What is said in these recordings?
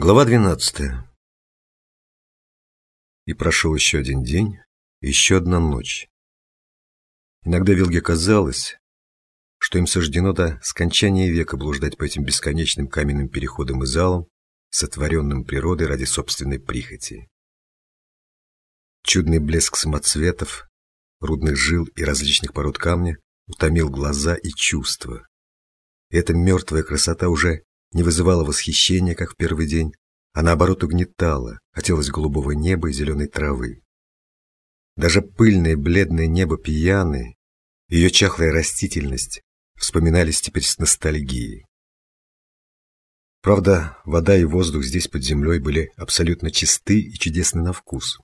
Глава 12. И прошел еще один день, еще одна ночь. Иногда Вилге казалось, что им суждено до скончания века блуждать по этим бесконечным каменным переходам и залам, сотворенным природой ради собственной прихоти. Чудный блеск самоцветов, рудных жил и различных пород камня утомил глаза и чувства. И эта мертвая красота уже не вызывала восхищения, как в первый день, а наоборот угнетала, хотелось голубого неба и зеленой травы. Даже пыльное бледное небо пьяны, ее чахлая растительность вспоминались теперь с ностальгией. Правда, вода и воздух здесь под землей были абсолютно чисты и чудесны на вкус.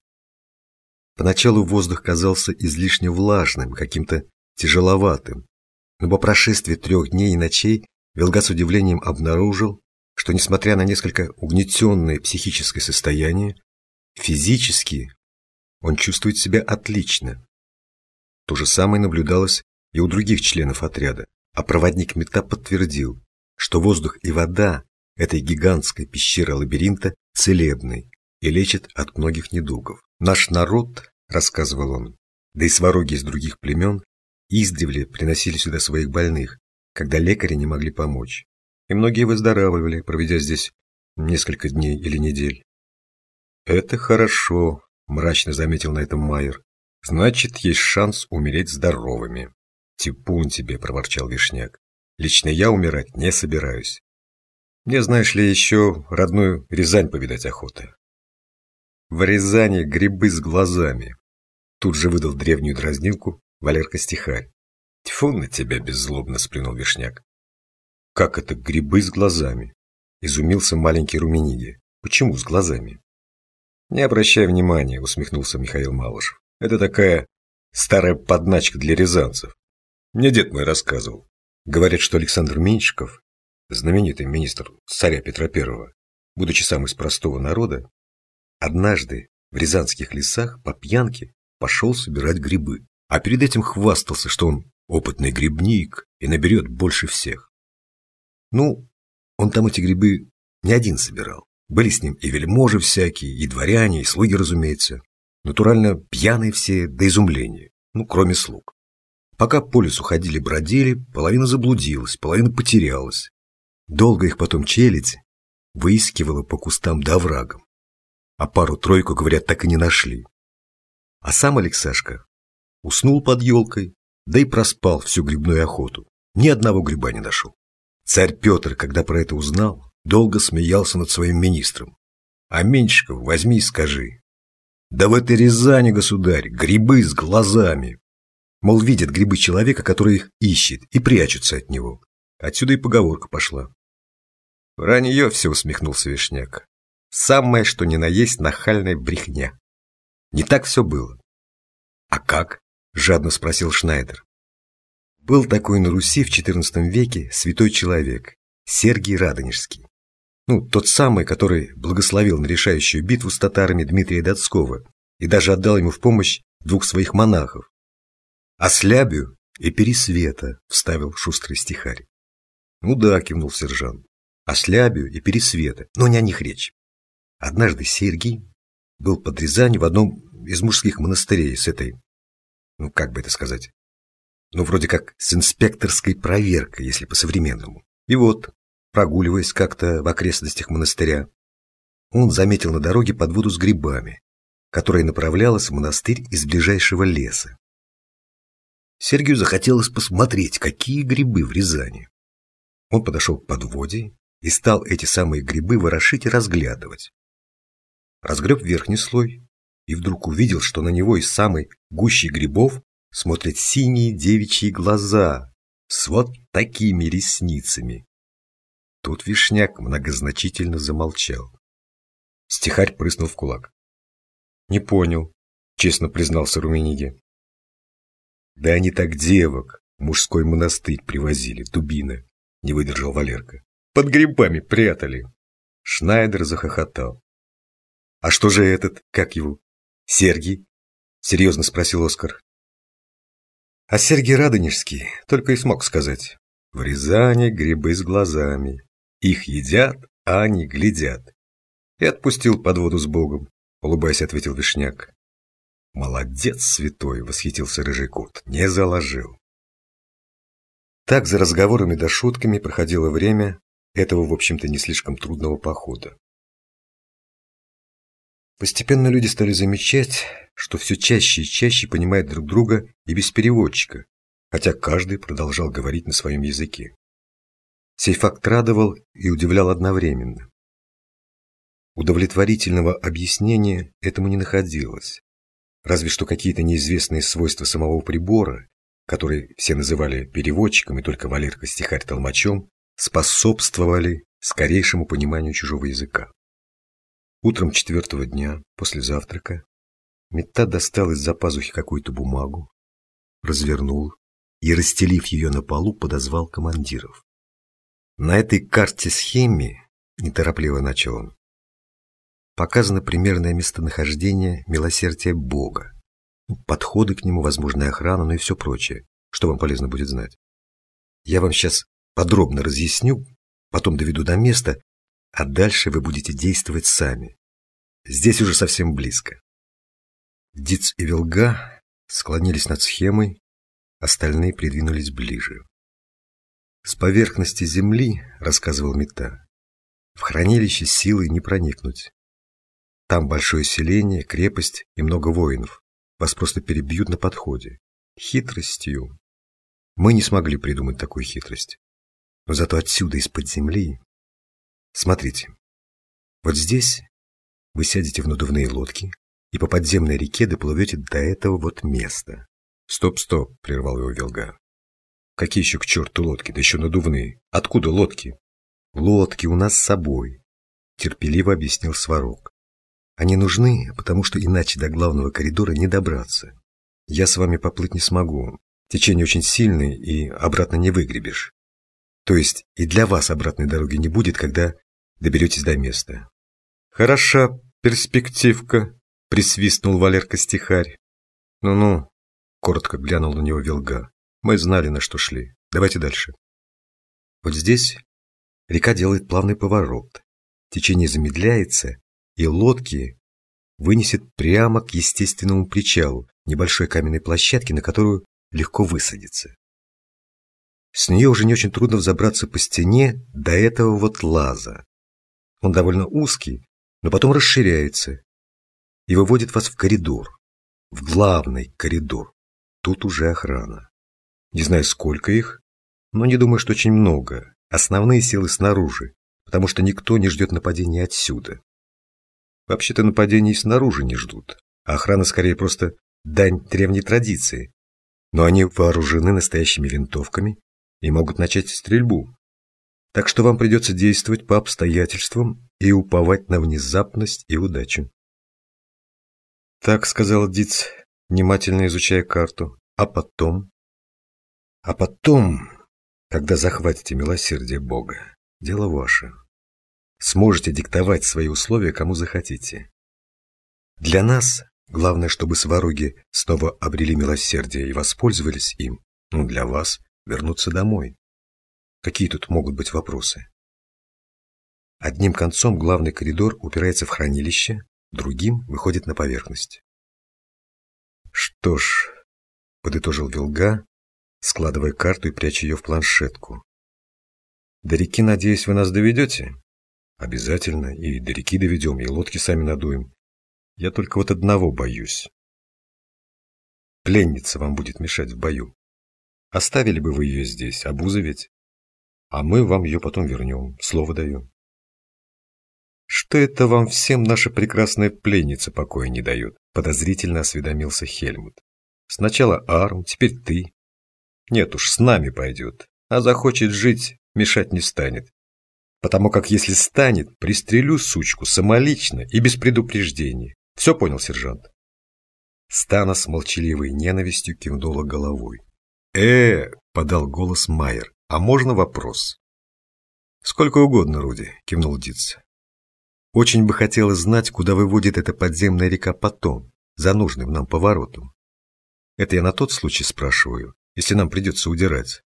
Поначалу воздух казался излишне влажным, каким-то тяжеловатым, но по прошествии трех дней и ночей Вилга с удивлением обнаружил, что, несмотря на несколько угнетенное психическое состояние, физически он чувствует себя отлично. То же самое наблюдалось и у других членов отряда, а проводник мета подтвердил, что воздух и вода этой гигантской пещеры-лабиринта целебны и лечат от многих недугов. Наш народ, рассказывал он, да и свароги из других племен, издревле приносили сюда своих больных, когда лекари не могли помочь. И многие выздоравливали, проведя здесь несколько дней или недель. «Это хорошо», – мрачно заметил на этом Майер. «Значит, есть шанс умереть здоровыми». «Типун тебе», – проворчал Вишняк. «Лично я умирать не собираюсь. Мне, знаешь ли, еще родную Рязань повидать охота». «В Рязани грибы с глазами», – тут же выдал древнюю дразнилку Валерка Стихарь. Тьфу на тебя, беззлобно сплюнул Вишняк. Как это грибы с глазами? Изумился маленький Румениги. Почему с глазами? Не обращай внимания, усмехнулся Михаил Малышев. Это такая старая подначка для рязанцев. Мне дед мой рассказывал. Говорят, что Александр Меньшиков, знаменитый министр царя Петра Первого, будучи сам из простого народа, однажды в рязанских лесах по пьянке пошел собирать грибы, а перед этим хвастался, что он опытный грибник и наберет больше всех. Ну, он там эти грибы не один собирал. Были с ним и вельможи всякие, и дворяне, и слуги, разумеется. Натурально пьяные все до изумления, ну, кроме слуг. Пока по лесу ходили-бродили, половина заблудилась, половина потерялась. Долго их потом челядь выискивала по кустам да врагам. А пару-тройку, говорят, так и не нашли. А сам Алексашка уснул под елкой, да и проспал всю грибную охоту. Ни одного гриба не нашел. Царь Петр, когда про это узнал, долго смеялся над своим министром. А Меньшиков возьми и скажи. Да в этой Рязани, государь, грибы с глазами. Мол, видят грибы человека, который их ищет, и прячутся от него. Отсюда и поговорка пошла. Вранье все усмехнулся Вишняк. Самое, что ни на есть, нахальная брехня. Не так все было. А как? Жадно спросил Шнайдер. Был такой на Руси в XIV веке святой человек, Сергий Радонежский. Ну, тот самый, который благословил на решающую битву с татарами Дмитрия Донского и даже отдал ему в помощь двух своих монахов. А слябю и Пересвета вставил шустрый стихарь. Ну да, кивнул сержант. А слябю и Пересвета, но не о них речь. Однажды Сергий был под Рязанью в одном из мужских монастырей с этой ну, как бы это сказать, ну, вроде как с инспекторской проверкой, если по-современному. И вот, прогуливаясь как-то в окрестностях монастыря, он заметил на дороге подводу с грибами, которая направлялась в монастырь из ближайшего леса. Сергию захотелось посмотреть, какие грибы в Рязани. Он подошел к подводе и стал эти самые грибы ворошить и разглядывать. Разгреб верхний слой, и вдруг увидел, что на него из самой гущи грибов смотрят синие девичьи глаза с вот такими ресницами. Тут Вишняк многозначительно замолчал. Стихарь прыснул в кулак. «Не понял», — честно признался Румениге. «Да они так девок мужской монастырь привозили, дубина», — не выдержал Валерка. «Под грибами прятали». Шнайдер захохотал. «А что же этот, как его, Сергий? Серьезно спросил Оскар. А Сергий Радонежский только и смог сказать. В Рязани грибы с глазами. Их едят, а они глядят. И отпустил под воду с Богом, улыбаясь, ответил Вишняк. Молодец, святой, восхитился рыжий кот, не заложил. Так за разговорами да шутками проходило время этого, в общем-то, не слишком трудного похода. Постепенно люди стали замечать, что все чаще и чаще понимают друг друга и без переводчика, хотя каждый продолжал говорить на своем языке. Сей факт радовал и удивлял одновременно. Удовлетворительного объяснения этому не находилось, разве что какие-то неизвестные свойства самого прибора, который все называли переводчиком и только Валерка стихарь толмачом, способствовали скорейшему пониманию чужого языка. Утром четвертого дня, после завтрака, Метта достал из-за пазухи какую-то бумагу, развернул и, расстелив ее на полу, подозвал командиров. На этой карте-схеме, неторопливо начал он, показано примерное местонахождение милосердия Бога, подходы к нему, возможная охрана, ну и все прочее, что вам полезно будет знать. Я вам сейчас подробно разъясню, потом доведу до места, а дальше вы будете действовать сами. Здесь уже совсем близко. Диц и Вилга склонились над схемой, остальные придвинулись ближе. С поверхности земли, рассказывал Мета, в хранилище силы не проникнуть. Там большое селение, крепость и много воинов. Вас просто перебьют на подходе. Хитростью. Мы не смогли придумать такую хитрость. Но зато отсюда, из-под земли... Смотрите. Вот здесь вы сядете в надувные лодки и по подземной реке доплывете до этого вот места. Стоп, стоп, прервал его Велга. Какие еще к черту лодки, да еще надувные? Откуда лодки? Лодки у нас с собой, терпеливо объяснил Сварог. Они нужны, потому что иначе до главного коридора не добраться. Я с вами поплыть не смогу. Течение очень сильное, и обратно не выгребешь. То есть и для вас обратной дороги не будет, когда доберетесь до места. Хороша перспективка, присвистнул Валерка-стихарь. Ну-ну, коротко глянул на него Вилга. Мы знали, на что шли. Давайте дальше. Вот здесь река делает плавный поворот. Течение замедляется, и лодки вынесет прямо к естественному причалу, небольшой каменной площадке, на которую легко высадиться. С нее уже не очень трудно взобраться по стене до этого вот лаза. Он довольно узкий, но потом расширяется и выводит вас в коридор, в главный коридор. Тут уже охрана. Не знаю, сколько их, но не думаю, что очень много. Основные силы снаружи, потому что никто не ждет нападения отсюда. Вообще-то нападений снаружи не ждут, а охрана скорее просто дань древней традиции. Но они вооружены настоящими винтовками и могут начать стрельбу. Так что вам придется действовать по обстоятельствам и уповать на внезапность и удачу. Так сказал Диц, внимательно изучая карту. А потом? А потом, когда захватите милосердие Бога, дело ваше сможете диктовать свои условия кому захотите. Для нас главное, чтобы сваруги снова обрели милосердие и воспользовались им, но для вас вернуться домой. Какие тут могут быть вопросы? Одним концом главный коридор упирается в хранилище, другим выходит на поверхность. Что ж, подытожил Вилга, складывая карту и пряча ее в планшетку. До реки, надеюсь, вы нас доведете? Обязательно. И до реки доведем, и лодки сами надуем. Я только вот одного боюсь. Пленница вам будет мешать в бою. Оставили бы вы ее здесь, обуза ведь. А мы вам ее потом вернем, слово даем. Что это вам всем наша прекрасная пленница покоя не дает? Подозрительно осведомился Хельмут. Сначала Арм, теперь ты. Нет уж, с нами пойдет. А захочет жить, мешать не станет потому как если станет, пристрелю сучку самолично и без предупреждения. Все понял, сержант? Стана с молчаливой ненавистью кивнула головой. э подал голос Майер. «А можно вопрос?» «Сколько угодно, Руди», — кивнул Диц. «Очень бы хотелось знать, куда выводит эта подземная река потом, за нужным нам поворотом. Это я на тот случай спрашиваю, если нам придется удирать».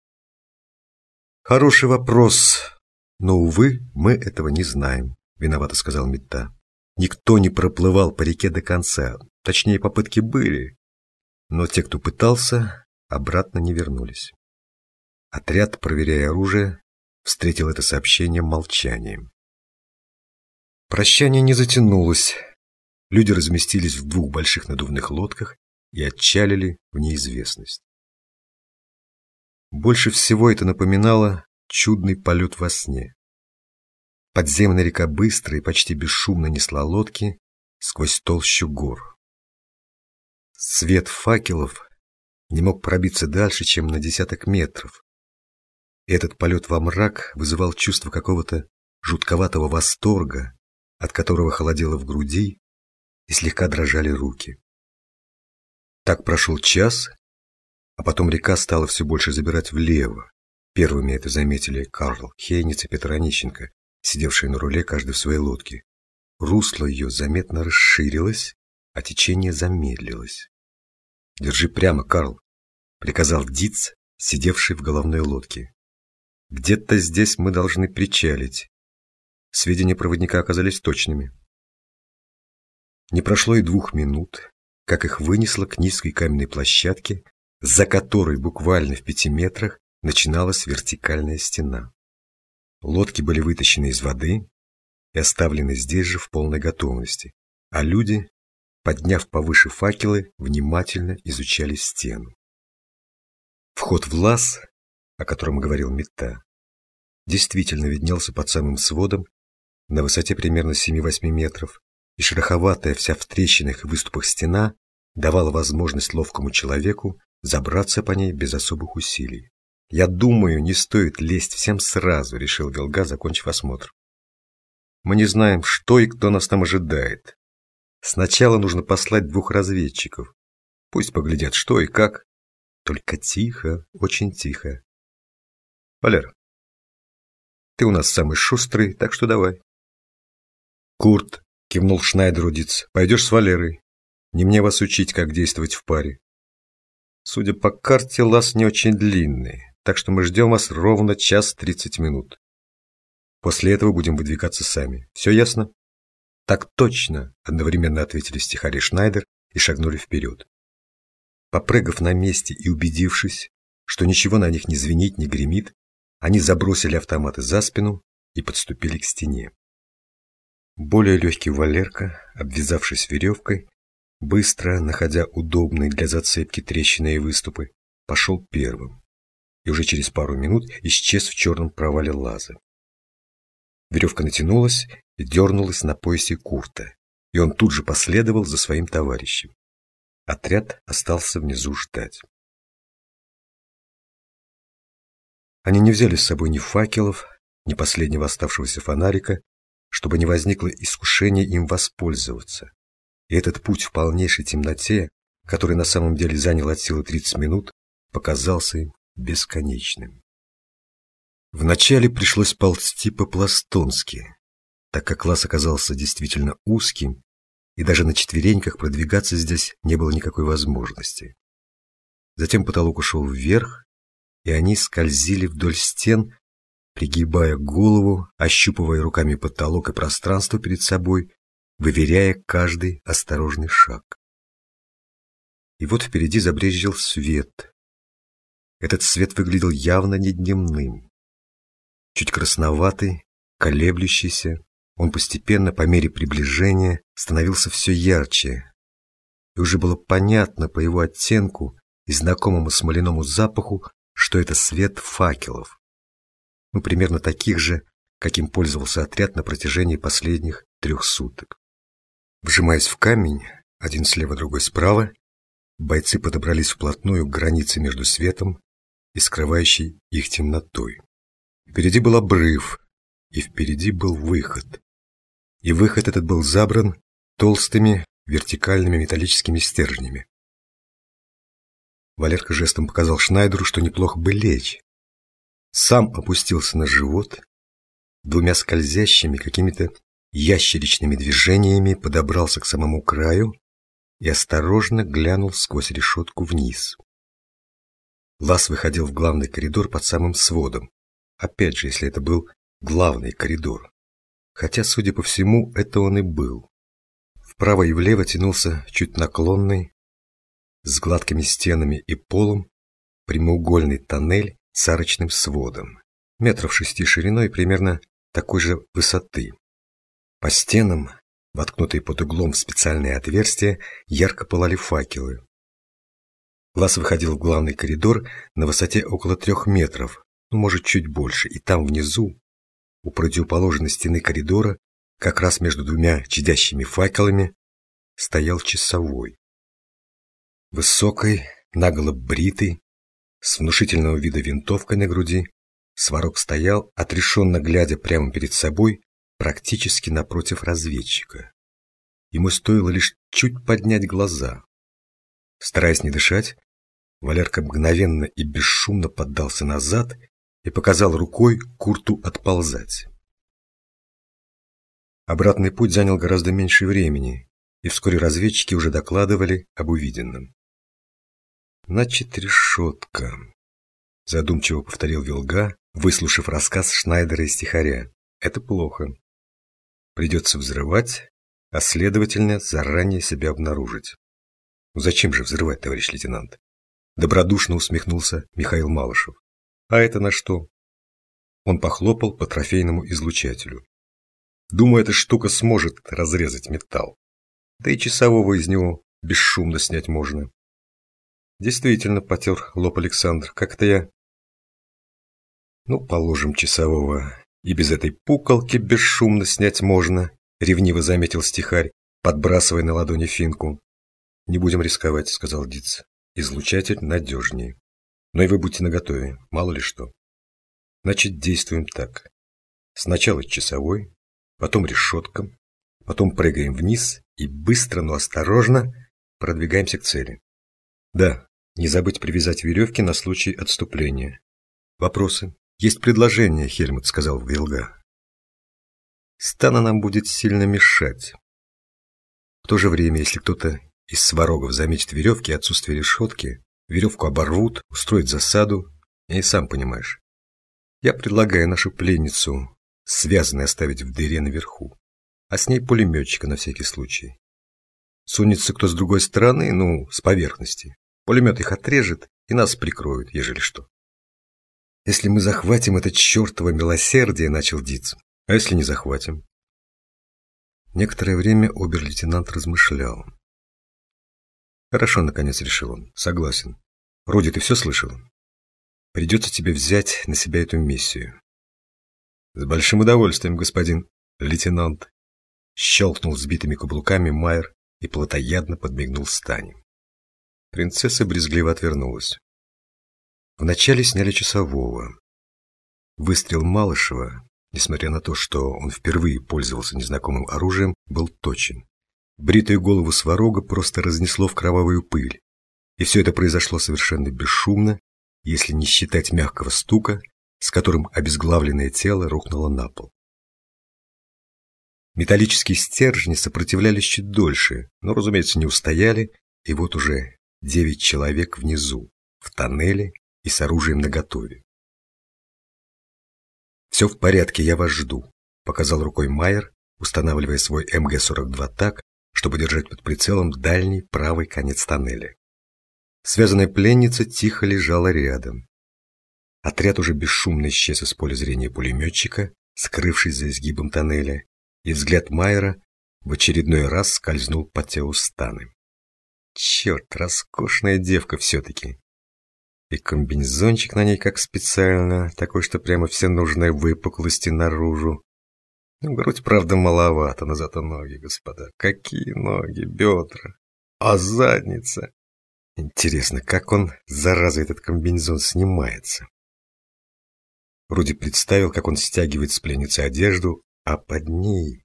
«Хороший вопрос», но, увы, мы этого не знаем, виновато сказал Митта. Никто не проплывал по реке до конца. Точнее, попытки были. Но те, кто пытался, обратно не вернулись. Отряд, проверяя оружие, встретил это сообщение молчанием. Прощание не затянулось. Люди разместились в двух больших надувных лодках и отчалили в неизвестность. Больше всего это напоминало чудный полет во сне. Подземная река быстро и почти бесшумно несла лодки сквозь толщу гор. Свет факелов не мог пробиться дальше, чем на десяток метров. Этот полет во мрак вызывал чувство какого-то жутковатого восторга, от которого холодело в груди и слегка дрожали руки. Так прошел час, а потом река стала все больше забирать влево. Первыми это заметили Карл Хейниц и Петр Онищенко, сидевшие на руле каждый в своей лодке. Русло ее заметно расширилось, а течение замедлилось. «Держи прямо, Карл», — приказал Диц, сидевший в головной лодке. «Где-то здесь мы должны причалить». Сведения проводника оказались точными. Не прошло и двух минут, как их вынесло к низкой каменной площадке, за которой буквально в пяти метрах начиналась вертикальная стена. Лодки были вытащены из воды и оставлены здесь же в полной готовности, а люди, подняв повыше факелы, внимательно изучали стену. Вход в лаз, о котором говорил Мета, действительно виднелся под самым сводом на высоте примерно 7-8 метров, и шероховатая вся в трещинах и выступах стена давала возможность ловкому человеку забраться по ней без особых усилий. «Я думаю, не стоит лезть всем сразу», — решил Велга, закончив осмотр. «Мы не знаем, что и кто нас там ожидает. Сначала нужно послать двух разведчиков. Пусть поглядят, что и как. Только тихо, очень тихо. Валер, ты у нас самый шустрый, так что давай». «Курт», — кивнул Шнайдеру Диц, — «пойдешь с Валерой. Не мне вас учить, как действовать в паре. Судя по карте, лаз не очень длинный так что мы ждем вас ровно час тридцать минут. После этого будем выдвигаться сами. Все ясно? Так точно, одновременно ответили стихари Шнайдер и шагнули вперед. Попрыгав на месте и убедившись, что ничего на них не звенит, не гремит, они забросили автоматы за спину и подступили к стене. Более легкий Валерка, обвязавшись веревкой, быстро, находя удобные для зацепки трещины и выступы, пошел первым и уже через пару минут исчез в черном провале лаза. Веревка натянулась и дернулась на поясе Курта, и он тут же последовал за своим товарищем. Отряд остался внизу ждать. Они не взяли с собой ни факелов, ни последнего оставшегося фонарика, чтобы не возникло искушения им воспользоваться. И этот путь в полнейшей темноте, который на самом деле занял от силы 30 минут, показался им бесконечным. Вначале пришлось ползти по-пластунски, так как класс оказался действительно узким, и даже на четвереньках продвигаться здесь не было никакой возможности. Затем потолок ушел вверх, и они скользили вдоль стен, пригибая голову, ощупывая руками потолок и пространство перед собой, выверяя каждый осторожный шаг. И вот впереди забрезжил свет, этот свет выглядел явно не дневным. Чуть красноватый, колеблющийся, он постепенно, по мере приближения, становился все ярче. И уже было понятно по его оттенку и знакомому смоляному запаху, что это свет факелов. Ну, примерно таких же, каким пользовался отряд на протяжении последних трех суток. Вжимаясь в камень, один слева, другой справа, бойцы подобрались вплотную к границе между светом и скрывающей их темнотой. Впереди был обрыв, и впереди был выход. И выход этот был забран толстыми вертикальными металлическими стержнями. Валерка жестом показал Шнайдеру, что неплохо бы лечь. Сам опустился на живот, двумя скользящими какими-то ящеричными движениями подобрался к самому краю и осторожно глянул сквозь решетку вниз. Лаз выходил в главный коридор под самым сводом. Опять же, если это был главный коридор. Хотя, судя по всему, это он и был. Вправо и влево тянулся чуть наклонный, с гладкими стенами и полом, прямоугольный тоннель с арочным сводом, метров шести шириной примерно такой же высоты. По стенам, воткнутые под углом в специальные отверстия, ярко пылали факелы. Глаз выходил в главный коридор на высоте около трех метров, ну, может, чуть больше, и там внизу, у противоположной стены коридора, как раз между двумя чадящими факелами, стоял часовой. Высокой, наголо бритый, с внушительного вида винтовкой на груди, Сварог стоял, отрешенно глядя прямо перед собой, практически напротив разведчика. Ему стоило лишь чуть поднять глаза. Стараясь не дышать, Валерка мгновенно и бесшумно поддался назад и показал рукой Курту отползать. Обратный путь занял гораздо меньше времени, и вскоре разведчики уже докладывали об увиденном. «Значит, решетка», — задумчиво повторил Вилга, выслушав рассказ Шнайдера и стихаря. «Это плохо. Придется взрывать, а следовательно, заранее себя обнаружить». «Ну зачем же взрывать, товарищ лейтенант?» Добродушно усмехнулся Михаил Малышев. «А это на что?» Он похлопал по трофейному излучателю. «Думаю, эта штука сможет разрезать металл. Да и часового из него бесшумно снять можно». «Действительно», — потер лоб Александр, — «как-то я...» «Ну, положим, часового. И без этой пуколки бесшумно снять можно», — ревниво заметил стихарь, подбрасывая на ладони финку. «Не будем рисковать», — сказал Диц. Излучатель надежнее. Но и вы будьте наготове, мало ли что. Значит, действуем так. Сначала часовой, потом решетка, потом прыгаем вниз и быстро, но осторожно продвигаемся к цели. Да, не забыть привязать веревки на случай отступления. Вопросы? Есть предложение, Хельмут сказал Вилга. Стана нам будет сильно мешать. В то же время, если кто-то из сварогов заметят веревки и отсутствие решетки, веревку оборвут, устроят засаду, и сам понимаешь. Я предлагаю нашу пленницу связанной оставить в дыре наверху, а с ней пулеметчика на всякий случай. Сунется кто с другой стороны, ну, с поверхности. Пулемет их отрежет и нас прикроют, ежели что. Если мы захватим это чертово милосердие, начал Диц. А если не захватим? Некоторое время обер-лейтенант размышлял. Хорошо, наконец решил он. Согласен. Руди, ты все слышал? Придется тебе взять на себя эту миссию. С большим удовольствием, господин лейтенант. Щелкнул сбитыми каблуками Майер и плотоядно подмигнул Стане. Принцесса брезгливо отвернулась. Вначале сняли часового. Выстрел Малышева, несмотря на то, что он впервые пользовался незнакомым оружием, был точен. Бритую голову сварога просто разнесло в кровавую пыль. И все это произошло совершенно бесшумно, если не считать мягкого стука, с которым обезглавленное тело рухнуло на пол. Металлические стержни сопротивлялись чуть дольше, но, разумеется, не устояли, и вот уже девять человек внизу, в тоннеле и с оружием наготове. «Все в порядке, я вас жду», — показал рукой Майер, устанавливая свой МГ-42 так, чтобы держать под прицелом дальний правый конец тоннеля. Связанная пленница тихо лежала рядом. Отряд уже бесшумно исчез из поля зрения пулеметчика, скрывшись за изгибом тоннеля, и взгляд Майера в очередной раз скользнул по телу Станы. Черт, роскошная девка все-таки. И комбинезончик на ней как специально, такой, что прямо все нужные выпуклости наружу. Ну, грудь, правда, маловато, но зато ноги, господа. Какие ноги, бедра. А задница? Интересно, как он, зараза, этот комбинезон снимается? Вроде представил, как он стягивает с пленницы одежду, а под ней...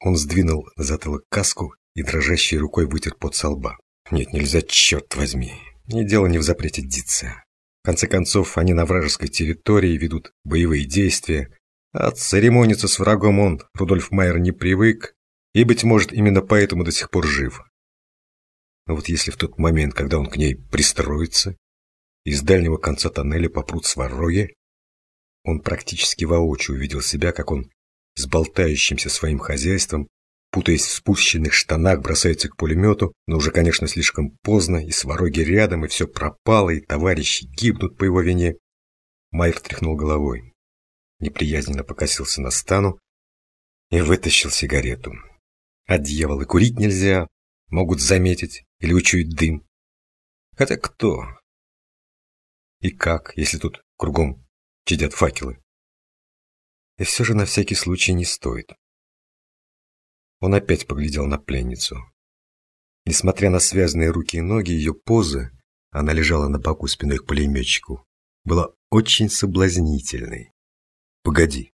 Он сдвинул на затылок каску и дрожащей рукой вытер под со лба. Нет, нельзя, черт возьми. Не дело не в запрете диться. В конце концов, они на вражеской территории ведут боевые действия, а церемониться с врагом он, Рудольф Майер, не привык, и, быть может, именно поэтому до сих пор жив. Но вот если в тот момент, когда он к ней пристроится, из дальнего конца тоннеля попрут свороги, он практически воочию увидел себя, как он с болтающимся своим хозяйством путаясь в спущенных штанах, бросаются к пулемету, но уже, конечно, слишком поздно, и свароги рядом, и все пропало, и товарищи гибнут по его вине. Майер тряхнул головой, неприязненно покосился на стану и вытащил сигарету. А дьяволы курить нельзя, могут заметить или учуять дым. Хотя кто? И как, если тут кругом чадят факелы? И все же на всякий случай не стоит. Он опять поглядел на пленницу. Несмотря на связанные руки и ноги, ее позы, она лежала на боку спиной к пулеметчику, была очень соблазнительной. Погоди,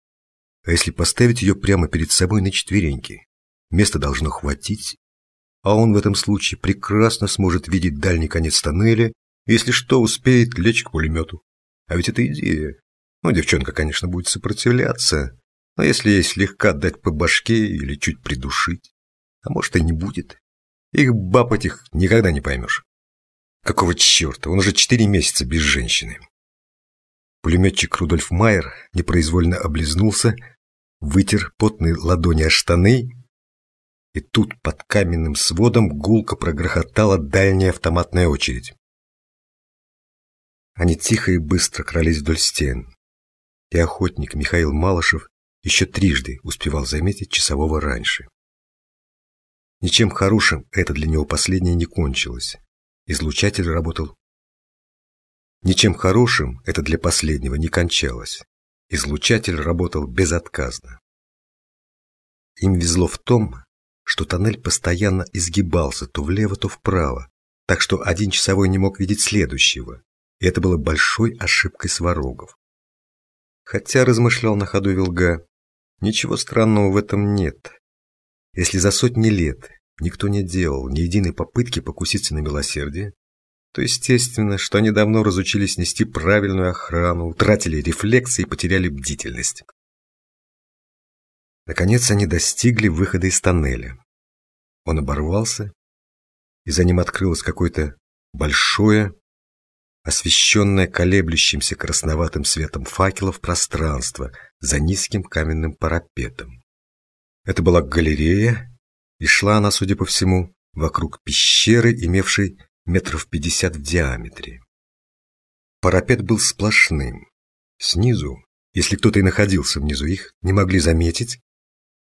а если поставить ее прямо перед собой на четвереньки? Места должно хватить, а он в этом случае прекрасно сможет видеть дальний конец тоннеля, если что, успеет лечь к пулемету. А ведь это идея. Ну, девчонка, конечно, будет сопротивляться, но если ей слегка дать по башке или чуть придушить, а может и не будет. Их баб этих никогда не поймешь. Какого черта, он уже четыре месяца без женщины. Пулеметчик Рудольф Майер непроизвольно облизнулся, вытер потные ладони о штаны, и тут под каменным сводом гулко прогрохотала дальняя автоматная очередь. Они тихо и быстро крались вдоль стен, и охотник Михаил Малышев еще трижды успевал заметить часового раньше. Ничем хорошим это для него последнее не кончилось. Излучатель работал. Ничем хорошим это для последнего не кончалось. Излучатель работал безотказно. Им везло в том, что тоннель постоянно изгибался то влево, то вправо, так что один часовой не мог видеть следующего, и это было большой ошибкой сварогов. Хотя, размышлял на ходу Вилга, Ничего странного в этом нет. Если за сотни лет никто не делал ни единой попытки покуситься на милосердие, то естественно, что они давно разучились нести правильную охрану, утратили рефлексы и потеряли бдительность. Наконец они достигли выхода из тоннеля. Он оборвался, и за ним открылось какое-то большое, освещенное колеблющимся красноватым светом факелов пространство за низким каменным парапетом. Это была галерея, и шла она, судя по всему, вокруг пещеры, имевшей метров пятьдесят в диаметре. Парапет был сплошным. Снизу, если кто-то и находился внизу их, не могли заметить,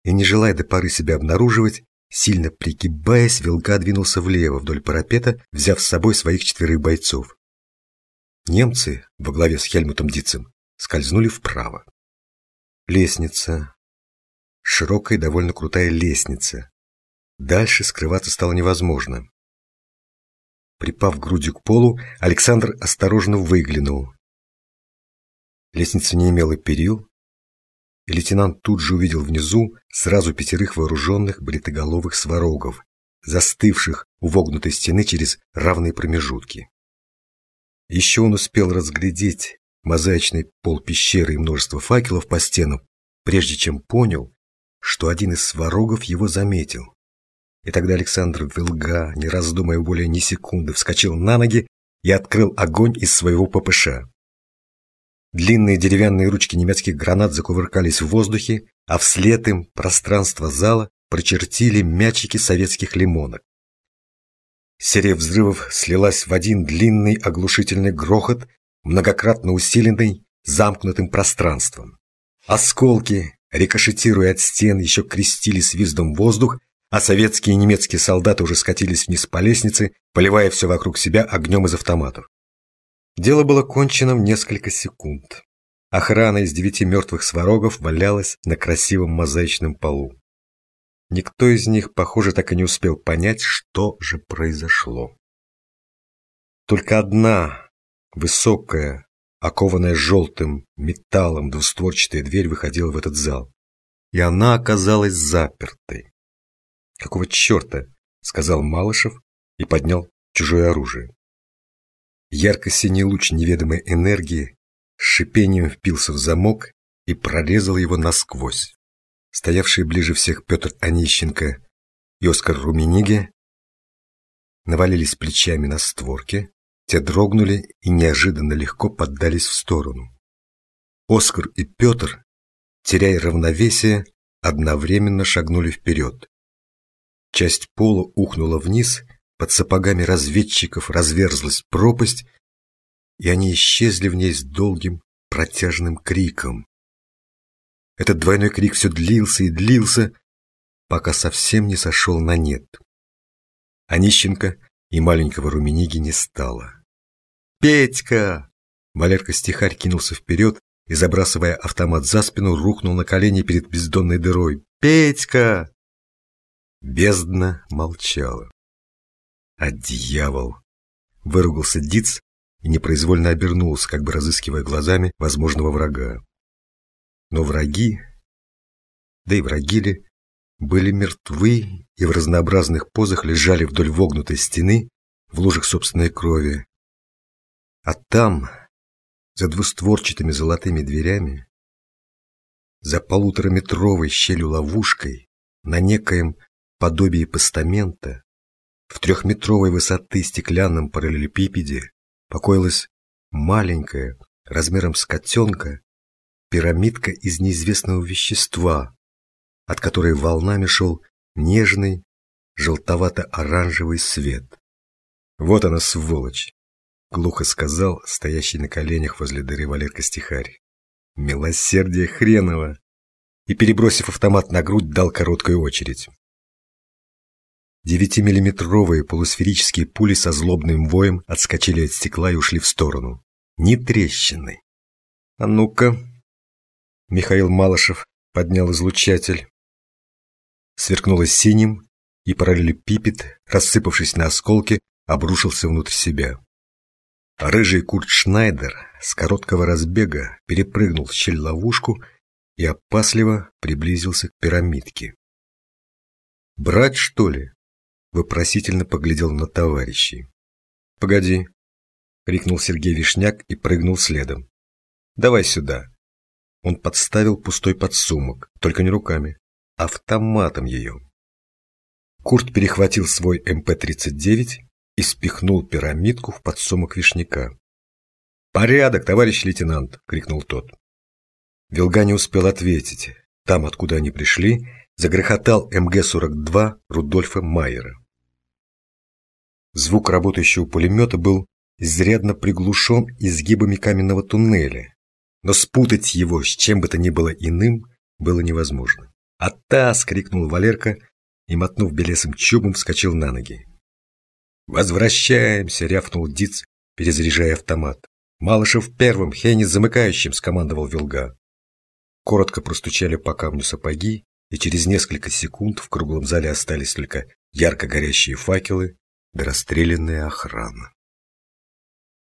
и, не желая до поры себя обнаруживать, сильно пригибаясь, Вилга двинулся влево вдоль парапета, взяв с собой своих четверых бойцов. Немцы во главе с Хельмутом Дицем скользнули вправо. Лестница. Широкая и довольно крутая лестница. Дальше скрываться стало невозможно. Припав грудью к полу, Александр осторожно выглянул. Лестница не имела перил, и лейтенант тут же увидел внизу сразу пятерых вооруженных бритоголовых сварогов, застывших у вогнутой стены через равные промежутки. Еще он успел разглядеть мозаичный пол пещеры и множество факелов по стенам, прежде чем понял, что один из сварогов его заметил. И тогда Александр Вилга, не раздумывая более ни секунды, вскочил на ноги и открыл огонь из своего ППШ. Длинные деревянные ручки немецких гранат закувыркались в воздухе, а вслед им пространство зала прочертили мячики советских лимонок. Серия взрывов слилась в один длинный оглушительный грохот, многократно усиленный замкнутым пространством. Осколки, рикошетируя от стен, еще крестили свиздом воздух, а советские и немецкие солдаты уже скатились вниз по лестнице, поливая все вокруг себя огнем из автоматов. Дело было кончено в несколько секунд. Охрана из девяти мертвых сварогов валялась на красивом мозаичном полу. Никто из них, похоже, так и не успел понять, что же произошло. Только одна, высокая, окованная желтым металлом двустворчатая дверь выходила в этот зал. И она оказалась запертой. «Какого черта?» — сказал Малышев и поднял чужое оружие. Ярко-синий луч неведомой энергии с шипением впился в замок и прорезал его насквозь стоявшие ближе всех Петр Онищенко и Оскар Румениге, навалились плечами на створки, те дрогнули и неожиданно легко поддались в сторону. Оскар и Петр, теряя равновесие, одновременно шагнули вперед. Часть пола ухнула вниз, под сапогами разведчиков разверзлась пропасть, и они исчезли в ней с долгим протяжным криком. Этот двойной крик все длился и длился, пока совсем не сошел на нет. Онищенко и маленького Румениги не стало. «Петька!» Валерка-стихарь кинулся вперед и, забрасывая автомат за спину, рухнул на колени перед бездонной дырой. «Петька!» Бездна молчала. «А дьявол!» Выругался Диц и непроизвольно обернулся, как бы разыскивая глазами возможного врага. Но враги, да и враги ли, были мертвы и в разнообразных позах лежали вдоль вогнутой стены в лужах собственной крови. А там, за двустворчатыми золотыми дверями, за полутораметровой щелью-ловушкой, на некоем подобии постамента, в трехметровой высоты стеклянном параллелепипеде покоилась маленькая, размером с котенка, пирамидка из неизвестного вещества, от которой волнами шел нежный, желтовато-оранжевый свет. «Вот она, сволочь!» — глухо сказал стоящий на коленях возле дыры Валерка Стихарь. «Милосердие хреново!» И, перебросив автомат на грудь, дал короткую очередь. Девятимиллиметровые полусферические пули со злобным воем отскочили от стекла и ушли в сторону. Ни трещины. «А ну-ка!» Михаил Малышев поднял излучатель. Сверкнуло синим, и параллелепипед, рассыпавшись на осколки, обрушился внутрь себя. рыжий Курт Шнайдер с короткого разбега перепрыгнул в щель-ловушку и опасливо приблизился к пирамидке. «Брать, что ли?» вопросительно поглядел на товарищей. «Погоди!» — крикнул Сергей Вишняк и прыгнул следом. «Давай сюда!» Он подставил пустой подсумок, только не руками, автоматом ее. Курт перехватил свой МП-39 и спихнул пирамидку в подсумок Вишняка. «Порядок, товарищ лейтенант!» — крикнул тот. Вилга не успел ответить. Там, откуда они пришли, загрохотал МГ-42 Рудольфа Майера. Звук работающего пулемета был изрядно приглушен изгибами каменного туннеля, но спутать его с чем бы то ни было иным было невозможно. «Атас!» — крикнул Валерка и, мотнув белесым чубом, вскочил на ноги. «Возвращаемся!» — рявкнул Диц, перезаряжая автомат. «Малышев первым, Хенни замыкающим!» — скомандовал Вилга. Коротко простучали по камню сапоги, и через несколько секунд в круглом зале остались только ярко горящие факелы да расстрелянная охрана.